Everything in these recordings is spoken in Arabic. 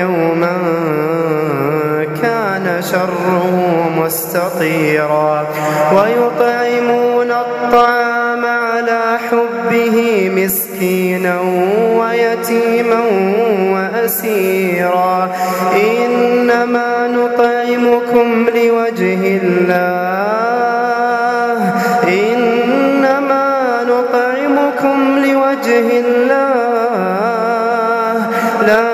يوما كان شره مستطيرا ويطعمون الطعام على حبه مسكينا ويتيما وأسيرا إنما نطعمكم لوجه الله إنما نطعمكم لوجه الله لا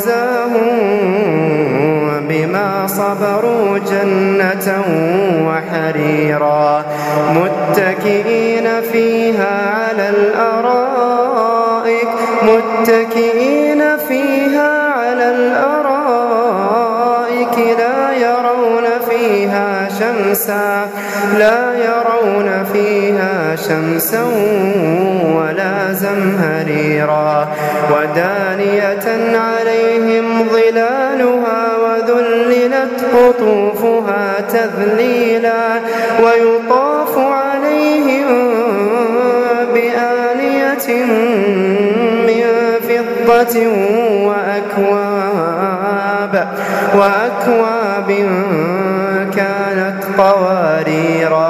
وجزاهم بما صبروا جنة وحريرا. متكئين فيها على الأرائك متكئين فيها على الأرائك. لا يرون فيها شمسا لا يرون فيها شمسا ولا زمهريرا ودانية عليهم ظلالها وذللت قطوفها تذليلا ويطاف عليهم بآنية من فضة وأكواب وأكواب كانت قواريرا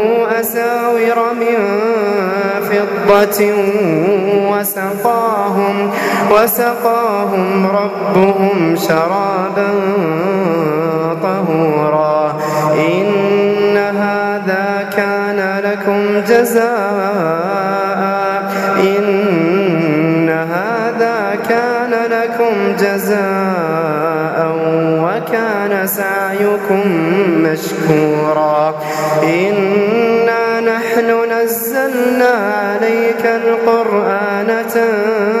أساور من فضة وسقاهم وسقاهم ربهم شرابا طهورا. إن هذا كان لكم جزاء. إن هذا كان لكم جزاء. وكان سعيكم مشكورا. إنا نحن نزلنا عليك القرآن تنزيلا